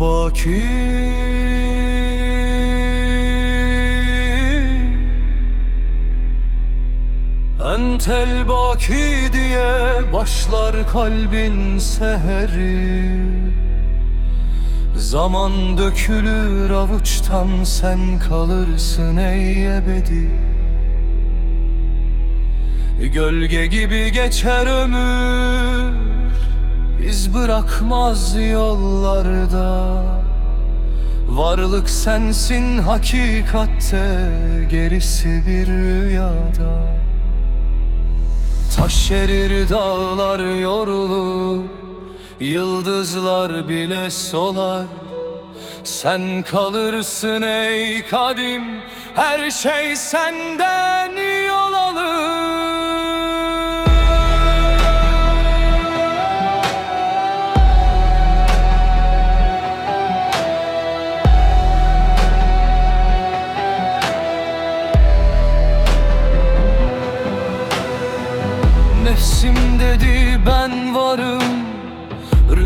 Baki Entel baki diye başlar kalbin seheri. Zaman dökülür avuçtan sen kalırsın ey ebedi. Gölge gibi geçer ömür iz bırakmaz yollarda. Varlık sensin hakikatte gerisi bir rüyada. Taş erir dağlar yorulur Yıldızlar bile solar. Sen kalırsın ey kadim Her şey senden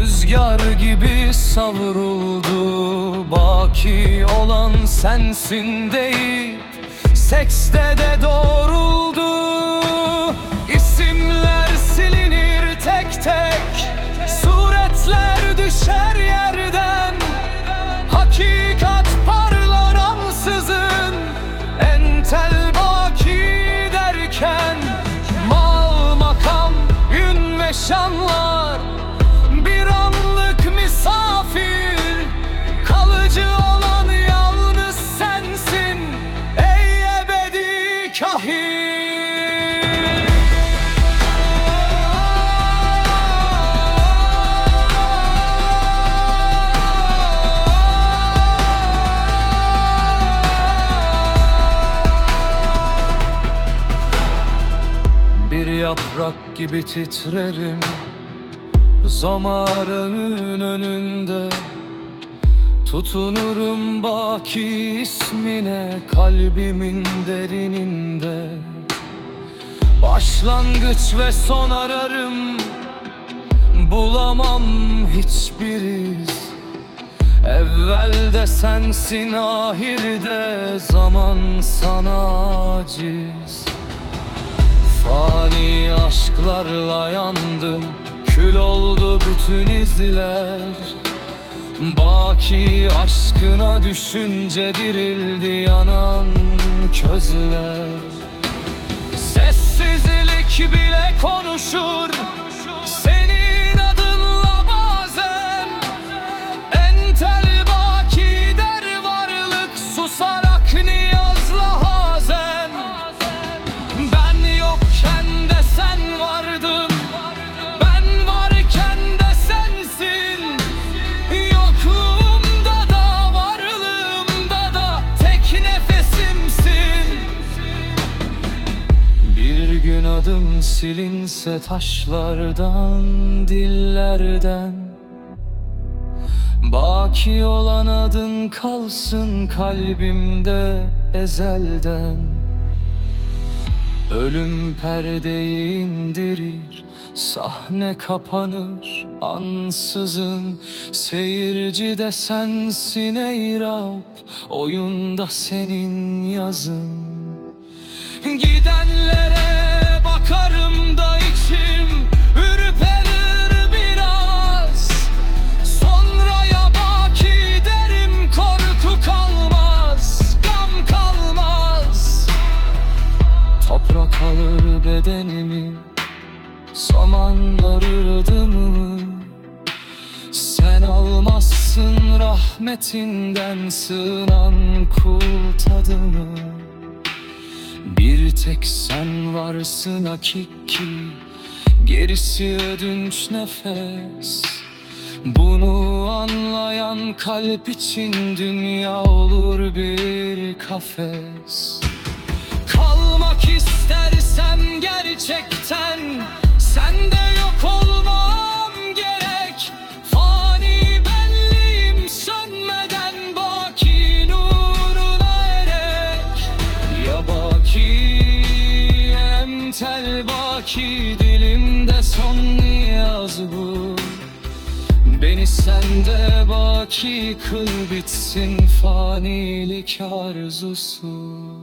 Rüzgar gibi savruldu. Baki olan sensin deyip Sekste de doğruldu. İsimler silinir tek tek. Suretler düşer yerden. Hakikat parlar ansızın. Entel baki derken Mal makam ün şanlar Bir yaprak gibi titrerim Zamanın önünde Tutunurum baki ismine Kalbimin derininde. Başlangıç ve son ararım Bulamam hiçbir iz Evvelde sensin ahirde Zaman sana aciz Fani aşklarla yandım Kül oldu bütün izler. Baki aşkına düşünce dirildi yanan közler. Sessizlik bile konuşur adım silinse taşlardan Dillerden. Baki olan adın kalsın kalbimde ezelden. Ölüm perdeyi indirir Sahne kapanır ansızın. Seyirci de sensin ey Rab Oyunda senin yazın. Gidenlere Irdımı Sen almazsın rahmetinden Sığınan kul tadımı Bir tek sen varsın hakiki Gerisi ödünç nefes. Bunu anlayan kalp için Dünya olur bir kafes. Kalmak istersem gerçekten Sende yok olmam gerek. Fani benliğim sönmeden Baki erek. Ya baki emtel baki Dilimde son niyaz bu. Beni sende baki kıl bitsin fanilik arzusu